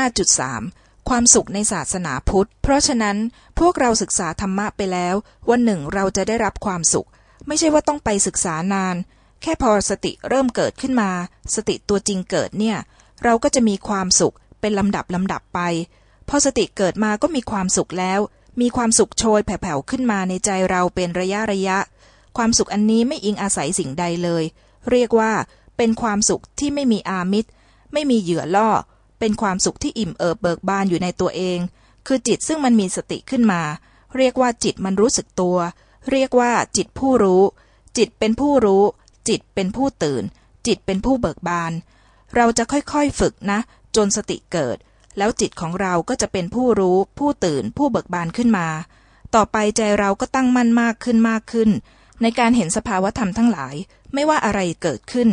5.3 ความสุขในศาสนาพุทธ เพราะฉะนั้นพวกเราศึกษาธรรมะไปแล้ว วันหนึ่งเราจะได้รับความสุข ไม่ใช่ว่าต้องไปศึกษานาน แค่พอสติเริ่มเกิดขึ้นมา สติตัวจริงเกิดเนี่ย เราก็จะมีความสุขเป็นลำดับลำดับไปพอสติเกิดมาก็มีความสุขแล้ว มีความสุขโชยแผ่วๆขึ้นมาในใจเราเป็นระยะระยะ ความสุขอันนี้ไม่อิงอาศัยสิ่งใดเลย เรียกว่าเป็นความสุขที่ไม่มีอามิตร ไม่มีเหยื่อล่อ เป็นความสุขที่อิ่มเอิบเบิกบานอยู่ในตัวเอง คือจิตซึ่งมันมีสติขึ้นมา เรียกว่าจิตมันรู้สึกตัว เรียกว่าจิตผู้รู้ จิตเป็นผู้รู้ จิตเป็นผู้ตื่น จิตเป็นผู้เบิกบาน เราจะค่อยๆฝึกนะ จนสติเกิด แล้วจิตของเราก็จะเป็นผู้รู้ ผู้ตื่น ผู้เบิกบานขึ้นมา ต่อไปใจเราก็ตั้งมั่นมากขึ้นมากขึ้น ในการเห็นสภาวธรรมทั้งหลาย ไม่ว่าอะไรเกิดขึ้น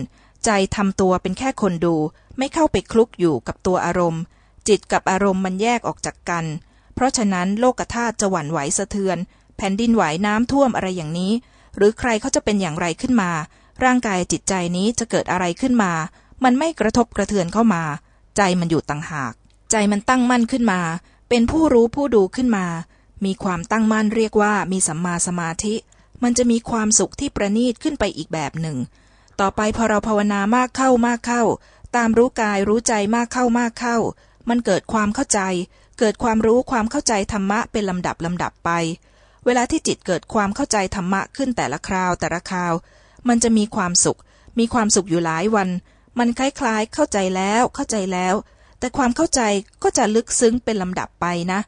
ใจทำตัวเป็นแค่คนดู ไม่เข้าไปคลุกอยู่กับตัวอารมณ์ จิตกับอารมณ์มันแยกออกจากกัน เพราะฉะนั้นโลกธาตุจะหวั่นไหวสะเทือน แผ่นดินไหวน้ำท่วมอะไรอย่างนี้ หรือใครเขาจะเป็นอย่างไรขึ้นมา ร่างกายจิตใจนี้จะเกิดอะไรขึ้นมา มันไม่กระทบกระเทือนเข้ามา ใจมันอยู่ต่างหาก ใจมันตั้งมั่นขึ้นมา เป็นผู้รู้ผู้ดูขึ้นมา มีความตั้งมั่นเรียกว่ามีสัมมาสมาธิ มันจะมีความสุขที่ประณีตขึ้นไปอีกแบบหนึ่ง ต่อไปพอเราภาวนามากเข้ามากเข้า ตามรู้กายรู้ใจมากเข้ามากเข้า มันเกิดความเข้าใจ เกิดความรู้ความเข้าใจธรรมะเป็นลำดับลำดับไป เวลาที่จิตเกิดความเข้าใจธรรมะขึ้นแต่ละคราวแต่ละคราว มันจะมีความสุข มีความสุขอยู่หลายวัน มันคล้ายๆ เข้าใจแล้วเข้าใจแล้ว แต่ความเข้าใจก็จะลึกซึ้งเป็นลำดับไปนะ